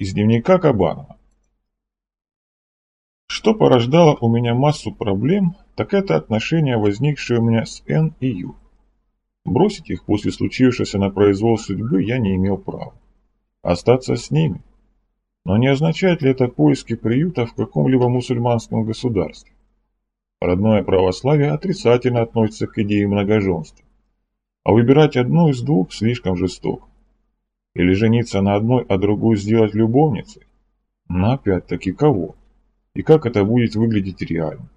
Из дневника Кабанова. Что порождало у меня массу проблем, так это отношения, возникшие у меня с Н и Ю. Бросить их после случившегося на произвол судьбы я не имел права. Остаться с ними. Но не означает ли это поиски приюта в каком-либо мусульманском государстве? Родное православие отрицательно относится к идее многоженства. А выбирать одну из двух слишком жестоко. Или жениться на одной, а другую сделать любовницей? Но опять-таки кого? И как это будет выглядеть реально?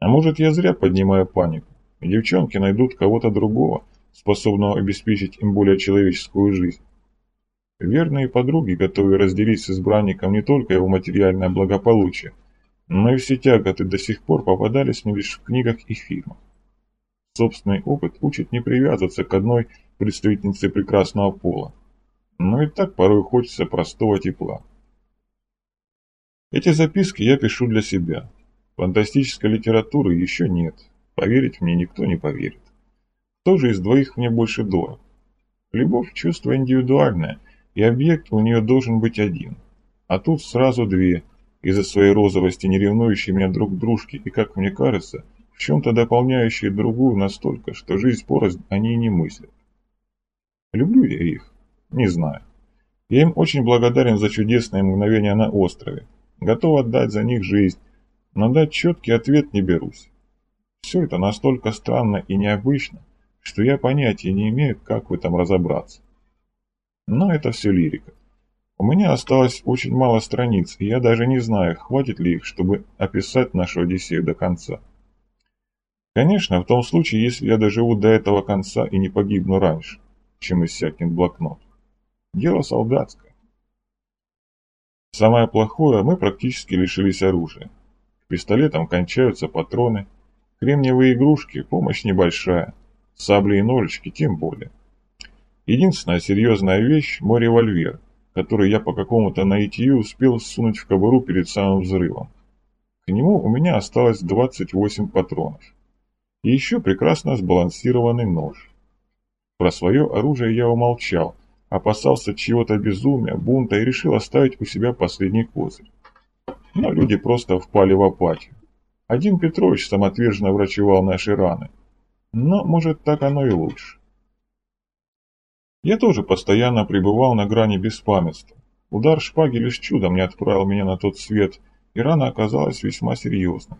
А может я зря поднимаю панику, и девчонки найдут кого-то другого, способного обеспечить им более человеческую жизнь. Верные подруги, готовые разделить с избранником не только его материальное благополучие, но и все тяготы до сих пор попадались мне лишь в книгах и фильмах. Собственный опыт учит не привязываться к одной представительнице прекрасного пола. Но и так порой хочется простого тепла. Эти записки я пишу для себя. Фантастической литературы еще нет. Поверить мне никто не поверит. Кто же из двоих мне больше дорог? Любовь – чувство индивидуальное, и объект у нее должен быть один. А тут сразу две, из-за своей розовости, не ревнующие меня друг к дружке и, как мне кажется, в чем-то дополняющие другую настолько, что жизнь порознь они и не мыслят. Люблю я их? Не знаю. Я им очень благодарен за чудесные мгновения на острове. Готов отдать за них жизнь, но дать четкий ответ не берусь. Все это настолько странно и необычно, что я понятия не имею, как в этом разобраться. Но это все лирика. У меня осталось очень мало страниц, и я даже не знаю, хватит ли их, чтобы описать нашу Одиссею до конца. Конечно, в том случае, если я доживу до этого конца и не погибну раньше чем иссякнет блокнот. Дело солдатское. Самое плохое, мы практически лишились оружия. К пистолетам кончаются патроны, кремниевые игрушки, помощь небольшая, сабли и ножички тем более. Единственная серьезная вещь – мой револьвер, который я по какому-то наитию успел сунуть в кобуру перед самым взрывом. К нему у меня осталось 28 патронов. И еще прекрасно сбалансированный нож. Про свое оружие я умолчал, опасался чего-то безумия, бунта и решил оставить у себя последний козырь. Но люди просто впали в апатию. Один Петрович самоотверженно врачевал наши раны. Но, может, так оно и лучше. Я тоже постоянно пребывал на грани беспамятства. Удар шпаги лишь чудом не отправил меня на тот свет, и рана оказалась весьма серьезной.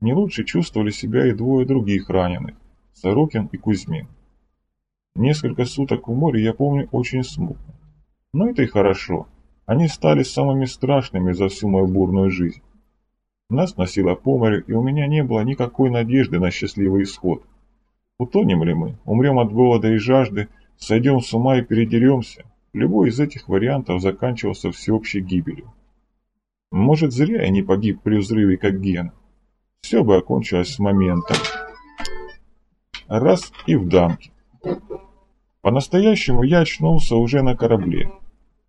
Не лучше чувствовали себя и двое других раненых – Сорокин и Кузьмин. Несколько суток в море я помню очень смутно. Но это и хорошо. Они стали самыми страшными за всю мою бурную жизнь. Нас носило по морю, и у меня не было никакой надежды на счастливый исход. Утонем ли мы, умрем от голода и жажды, сойдем с ума и передеремся, любой из этих вариантов заканчивался всеобщей гибелью. Может, зря я не погиб при взрыве, как Гена. Все бы окончилось с моментом. Раз и в дамке. По-настоящему я очнулся уже на корабле.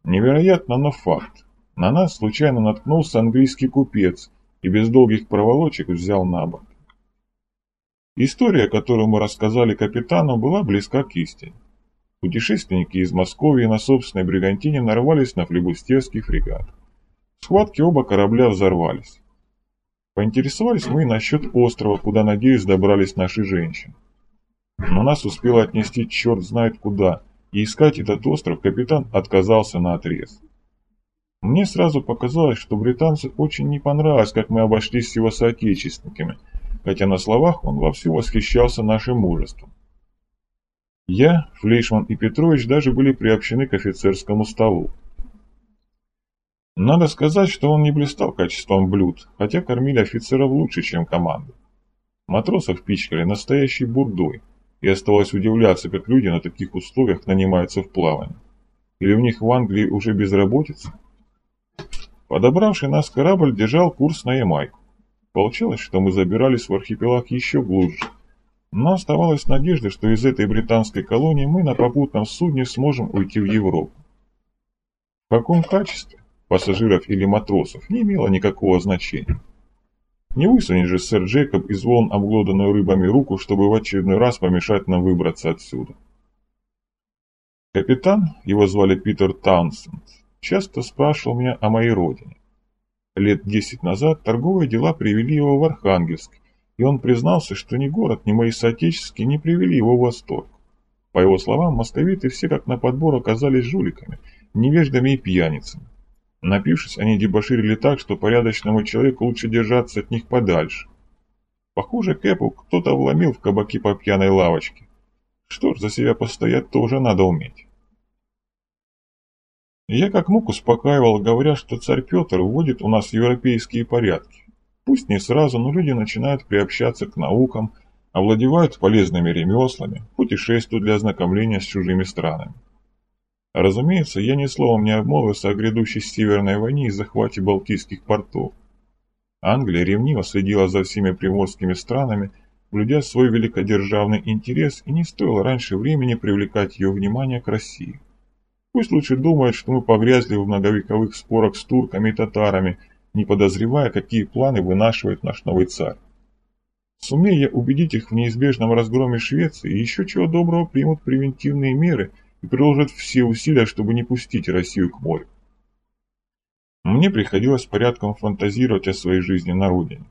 Невероятно, но факт. На нас случайно наткнулся английский купец и без долгих проволочек взял на борт. История, которую мы рассказали капитану, была близка к истине. Путешественники из Москвы на собственной бригантине нарвались на флебустерский фрегат. В схватке оба корабля взорвались. Поинтересовались мы насчет острова, куда, надеюсь, добрались наши женщины. Но нас успел отнести черт знает куда, и искать этот остров капитан отказался на отрез. Мне сразу показалось, что британцу очень не понравилось, как мы обошлись с его соотечественниками, хотя на словах он вовсю восхищался нашим мужеством. Я, Флейшман и Петрович даже были приобщены к офицерскому столу. Надо сказать, что он не блистал качеством блюд, хотя кормили офицеров лучше, чем команду. Матросов пичкали настоящей бурдой – и оставалось удивляться, как люди на таких условиях нанимаются в плавание. Или у них в Англии уже безработица? Подобравший нас корабль держал курс на Ямайку. Получалось, что мы забирались в архипелаг еще глубже. Но оставалась надежда, что из этой британской колонии мы на попутном судне сможем уйти в Европу. В каком качестве, пассажиров или матросов, не имело никакого значения. Не высунет же сэр Джейкоб из волн обглоданную рыбами руку, чтобы в очередной раз помешать нам выбраться отсюда. Капитан, его звали Питер Таунсенд, часто спрашивал меня о моей родине. Лет десять назад торговые дела привели его в Архангельск, и он признался, что ни город, ни мои соотечественники не привели его в восторг. По его словам, московиты все как на подбор оказались жуликами, невеждами и пьяницами. Напившись, они дебоширили так, что порядочному человеку лучше держаться от них подальше. Похоже, Кэпу кто-то вломил в кабаки по пьяной лавочке. Что ж, за себя постоять тоже надо уметь. Я как мог успокаивал, говоря, что царь Петр вводит у нас европейские порядки. Пусть не сразу, но люди начинают приобщаться к наукам, овладевают полезными ремеслами, путешествуют для ознакомления с чужими странами. Разумеется, я ни словом не обмолвился о грядущей Северной войне и захвате Балтийских портов. Англия ревниво следила за всеми приморскими странами, блюдя свой великодержавный интерес, и не стоило раньше времени привлекать ее внимание к России. Пусть лучше думает, что мы погрязли в многовековых спорах с турками и татарами, не подозревая, какие планы вынашивает наш новый царь. Сумея убедить их в неизбежном разгроме Швеции, еще чего доброго примут превентивные меры – и приложит все усилия, чтобы не пустить Россию к морю. Мне приходилось порядком фантазировать о своей жизни на родине.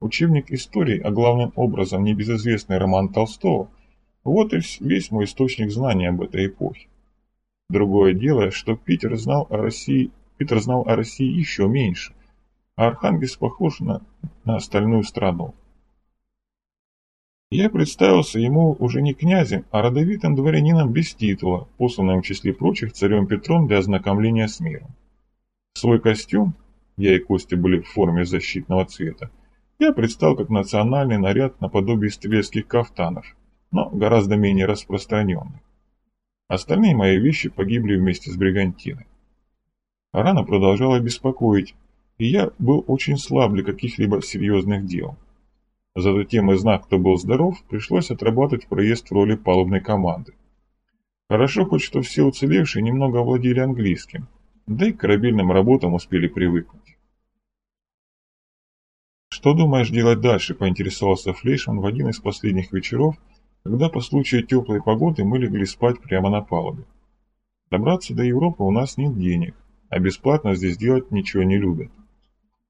Учебник истории, а главным образом небезызвестный роман Толстого, вот и весь мой источник знаний об этой эпохе. Другое дело, что Питер знал о России, Питер знал о России еще меньше, а Архангельск похож на, на остальную страну. Я представился ему уже не князем, а родовитым дворянином без титула, посланным в числе прочих царем Петром для ознакомления с миром. Свой костюм, я и Костя были в форме защитного цвета, я предстал как национальный наряд наподобие стрельских кафтанов, но гораздо менее распространенный. Остальные мои вещи погибли вместе с бригантиной. Рана продолжала беспокоить, и я был очень слаб для каких-либо серьезных дел. Зато тем из нас, кто был здоров, пришлось отрабатывать проезд в роли палубной команды. Хорошо хоть, что все уцелевшие немного овладели английским, да и к корабельным работам успели привыкнуть. «Что думаешь делать дальше?» – поинтересовался Флейшман в один из последних вечеров, когда по случаю теплой погоды мы легли спать прямо на палубе. Добраться до Европы у нас нет денег, а бесплатно здесь делать ничего не любят.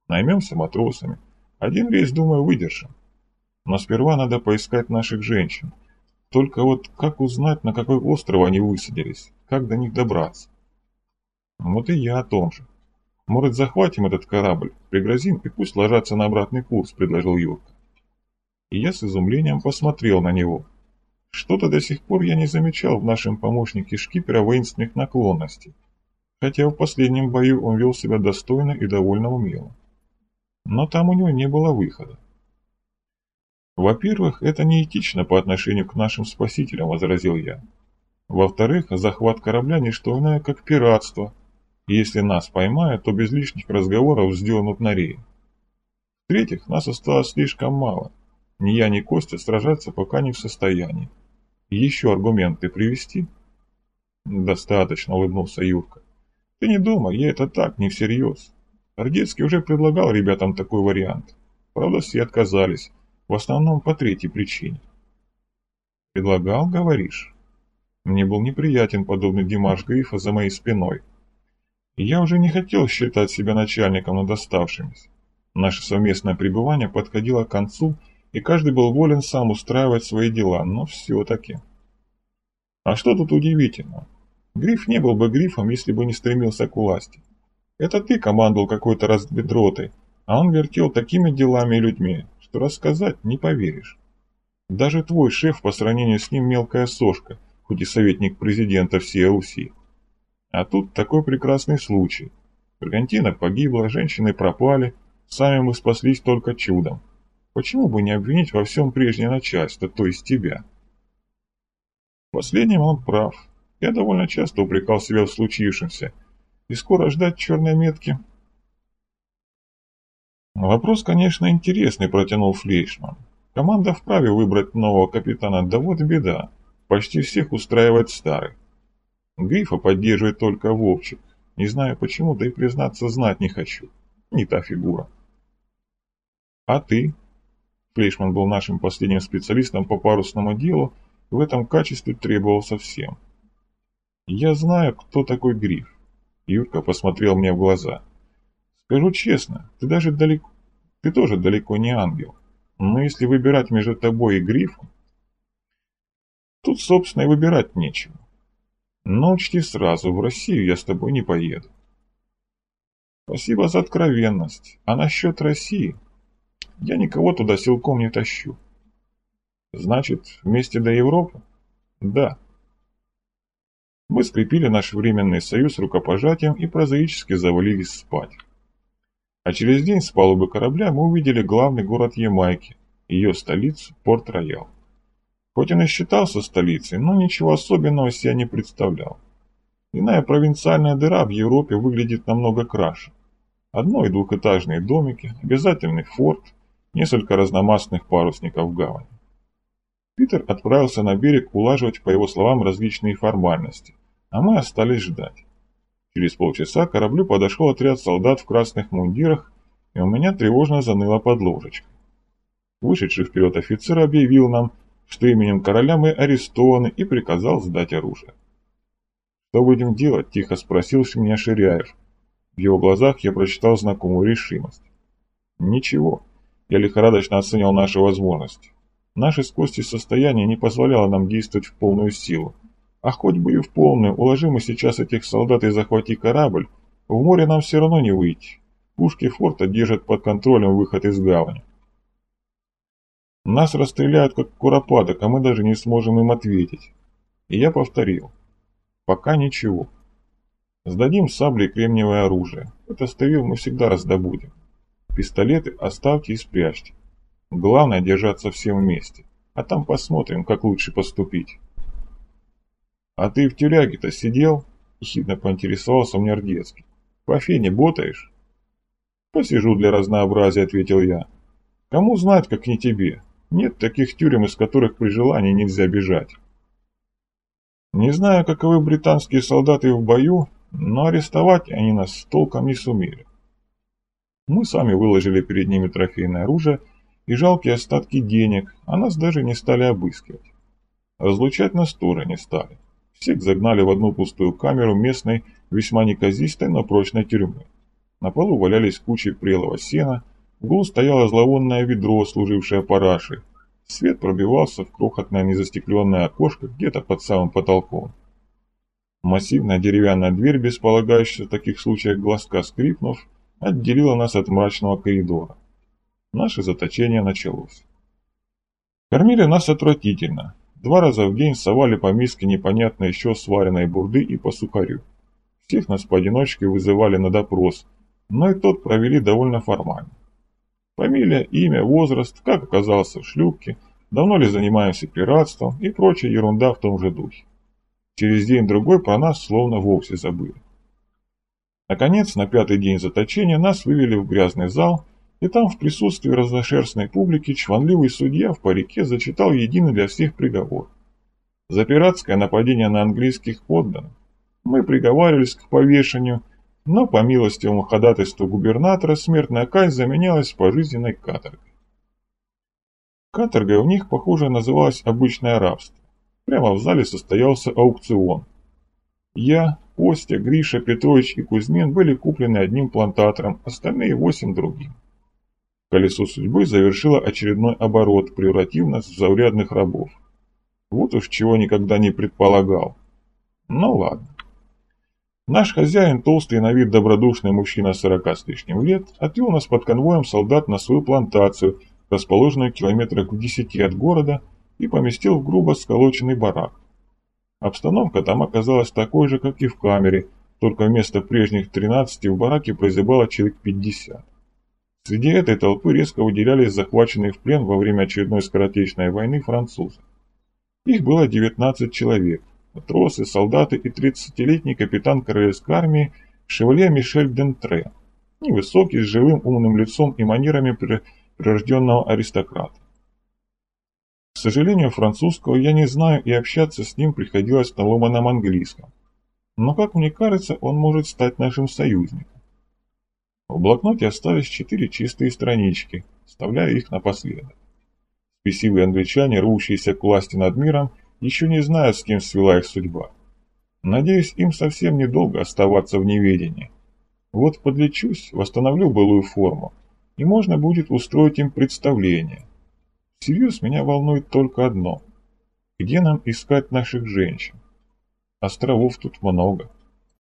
Наймемся матросами. Один рейс, думаю, выдержим. Но сперва надо поискать наших женщин. Только вот как узнать, на какой остров они высадились? Как до них добраться? Вот и я о том же. Может, захватим этот корабль, пригрозим и пусть ложатся на обратный курс, предложил Юрка. И я с изумлением посмотрел на него. Что-то до сих пор я не замечал в нашем помощнике шкипера воинственных наклонностей, хотя в последнем бою он вел себя достойно и довольно умело. Но там у него не было выхода. «Во-первых, это неэтично по отношению к нашим спасителям», — возразил я. «Во-вторых, захват корабля не иное, как пиратство. Если нас поймают, то без лишних разговоров вздернут на рей. В-третьих, нас осталось слишком мало. Ни я, ни Костя сражаться пока не в состоянии. Еще аргументы привести?» «Достаточно», — улыбнулся Юрка. «Ты не думай, я это так, не всерьез. Ордецкий уже предлагал ребятам такой вариант. Правда, все отказались» В основном по третьей причине. «Предлагал, говоришь?» Мне был неприятен подобный Димаш Грифа за моей спиной. Я уже не хотел считать себя начальником над оставшимися. Наше совместное пребывание подходило к концу, и каждый был волен сам устраивать свои дела, но все-таки. А что тут удивительного? Гриф не был бы грифом, если бы не стремился к власти. Это ты командовал какой-то разведротой, а он вертел такими делами и людьми, что рассказать не поверишь. Даже твой шеф по сравнению с ним мелкая сошка, хоть и советник президента всей Руси. А тут такой прекрасный случай. Бригантина погибла, женщины пропали, сами мы спаслись только чудом. Почему бы не обвинить во всем прежнее начальство, то есть тебя? Последним он прав. Я довольно часто упрекал себя в случившемся. И скоро ждать черной метки Вопрос, конечно, интересный, протянул Флейшман. Команда вправе выбрать нового капитана, да вот беда. Почти всех устраивает старый. Грифа поддерживает только Вовчик. Не знаю почему, да и признаться знать не хочу. Не та фигура. А ты? Флейшман был нашим последним специалистом по парусному делу, в этом качестве требовался всем. Я знаю, кто такой Гриф. Юрка посмотрел мне в глаза. Скажу честно, ты даже далеко... Ты тоже далеко не ангел. Но если выбирать между тобой и грифом... Тут, собственно, и выбирать нечего. Но учти сразу, в Россию я с тобой не поеду. Спасибо за откровенность. А насчет России? Я никого туда силком не тащу. Значит, вместе до Европы? Да. Мы скрепили наш временный союз рукопожатием и прозаически завалились спать. А через день с палубы корабля мы увидели главный город Ямайки, ее столицу Порт-Роял. Хоть он и считался столицей, но ничего особенного себя не представлял. Иная провинциальная дыра в Европе выглядит намного краше. Одно- и двухэтажные домики, обязательный форт, несколько разномастных парусников в гавани. Питер отправился на берег улаживать, по его словам, различные формальности, а мы остались ждать. Через полчаса к кораблю подошел отряд солдат в красных мундирах, и у меня тревожно заныло под ложечкой. Вышедший вперед офицер объявил нам, что именем короля мы арестованы и приказал сдать оружие. «Что будем делать?» – тихо спросил меня Ширяев. В его глазах я прочитал знакомую решимость. «Ничего». Я лихорадочно оценил наши возможности. Наше с Костей состояние не позволяло нам действовать в полную силу. А хоть бы и в полную, уложим мы сейчас этих солдат и захвати корабль, в море нам все равно не выйти. Пушки форта держат под контролем выход из гавани. Нас расстреляют как куропаток, а мы даже не сможем им ответить. И я повторил. Пока ничего. Сдадим сабли и кремниевое оружие. Это ставил мы всегда раздобудем. Пистолеты оставьте и спрячьте. Главное держаться всем вместе. А там посмотрим, как лучше поступить. А ты в тюряге-то сидел? Ехидно поинтересовался мне Рдецкий. По фене ботаешь? Посижу для разнообразия, ответил я. Кому знать, как не тебе? Нет таких тюрем, из которых при желании нельзя бежать. Не знаю, каковы британские солдаты в бою, но арестовать они нас толком не сумели. Мы сами выложили перед ними трофейное оружие и жалкие остатки денег, а нас даже не стали обыскивать. Разлучать нас тоже не стали. Всех загнали в одну пустую камеру местной, весьма неказистой, но прочной тюрьмы. На полу валялись кучи прелого сена, в углу стояло зловонное ведро, служившее парашей. Свет пробивался в крохотное незастекленное окошко где-то под самым потолком. Массивная деревянная дверь, без полагающаяся в таких случаях глазка скрипнув, отделила нас от мрачного коридора. Наше заточение началось. Кормили нас отвратительно. Два раза в день совали по миске непонятно еще сваренной бурды и по сухарю. Всех нас поодиночке вызывали на допрос, но и тот провели довольно формально. Фамилия, имя, возраст, как оказался в шлюпке, давно ли занимаемся пиратством и прочая ерунда в том же духе. Через день-другой про нас словно вовсе забыли. Наконец, на пятый день заточения нас вывели в грязный зал, и там в присутствии разношерстной публики чванливый судья в парике зачитал единый для всех приговор. За пиратское нападение на английских подданных мы приговаривались к повешению но по милостивому ходатайству губернатора смертная казнь заменялась пожизненной каторгой. Каторгой у них, похоже, называлось обычное рабство. Прямо в зале состоялся аукцион. Я, Костя, Гриша, Петрович и Кузьмин были куплены одним плантатором, остальные восемь другим. Колесо судьбы завершило очередной оборот, превратив нас в заурядных рабов. Вот уж чего никогда не предполагал. Ну ладно. Наш хозяин, толстый на вид добродушный мужчина сорока с лишним лет, отвел нас под конвоем солдат на свою плантацию, расположенную километрах в десяти от города, и поместил в грубо сколоченный барак. Обстановка там оказалась такой же, как и в камере, только вместо прежних 13 в бараке прозябало человек 50. Среди этой толпы резко выделялись захваченные в плен во время очередной скоротечной войны французы. Их было 19 человек, матросы, солдаты и 30-летний капитан королевской армии Шевалье Мишель Дентре, невысокий, с живым умным лицом и манерами прирожденного аристократа. К сожалению, французского я не знаю, и общаться с ним приходилось на ломаном английском. Но, как мне кажется, он может стать нашим союзником. В блокноте остались четыре чистые странички, вставляя их напоследок. Спесивые англичане, рвущиеся к власти над миром, еще не знают, с кем свела их судьба. Надеюсь, им совсем недолго оставаться в неведении. Вот подлечусь, восстановлю былую форму, и можно будет устроить им представление. Всерьез меня волнует только одно. Где нам искать наших женщин? Островов тут много.